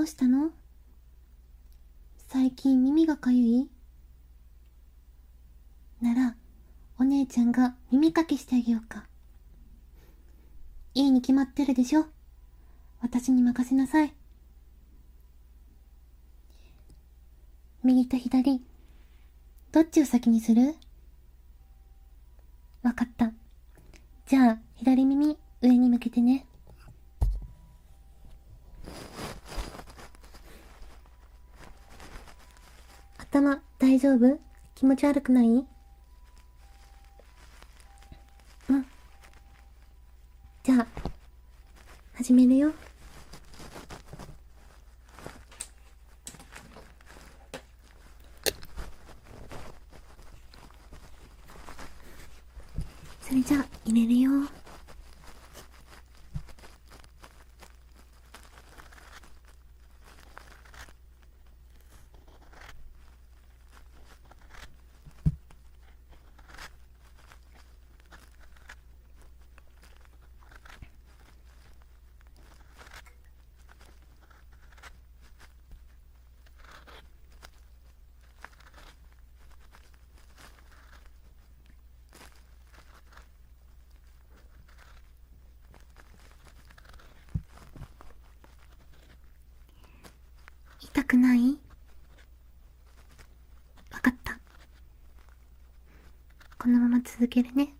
どうしたの？最近耳がかゆい？なら、お姉ちゃんが耳かきしてあげようか。いいに決まってるでしょ？私に任せなさい。右と左、どっちを先にする？わかった。じゃあ、左耳上に向けてね。大丈夫？気持ち悪くない？うん。じゃあ、始めるよ。それじゃあ、入れるよ。痛くない？わかった。このまま続けるね。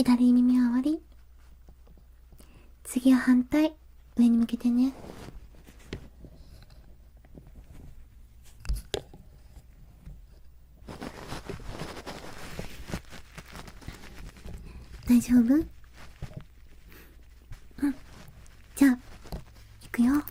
左耳は終わり。次は反対。上に向けてね。大丈夫？うん。じゃあ、いくよ。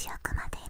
少し奥まで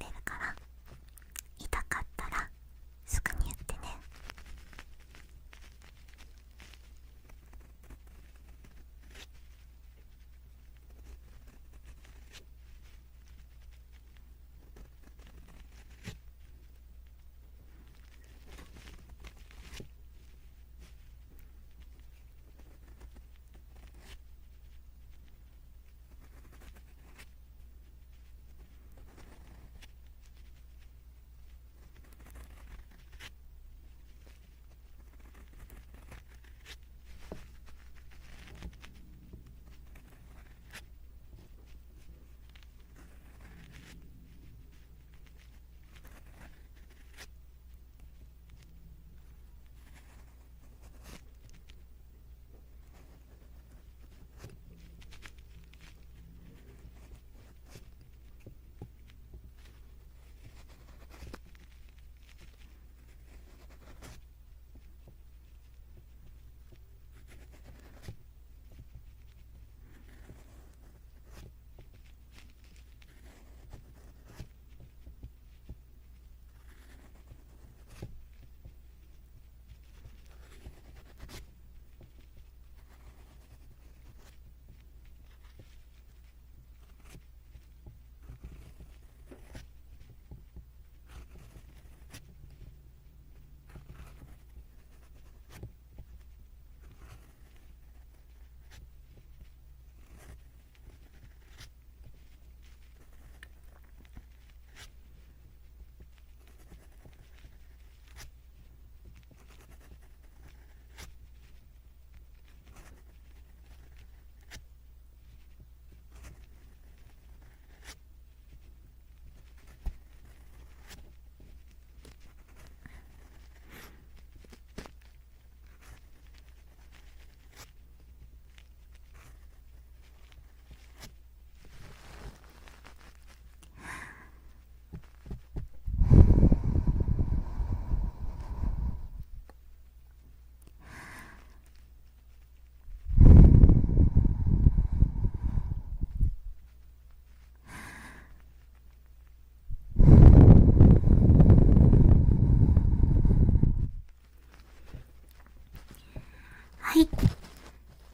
はい。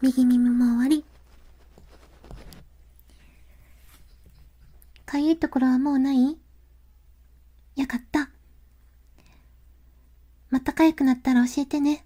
右耳も終わり。かゆいところはもうない？よかった。またかゆくなったら教えてね。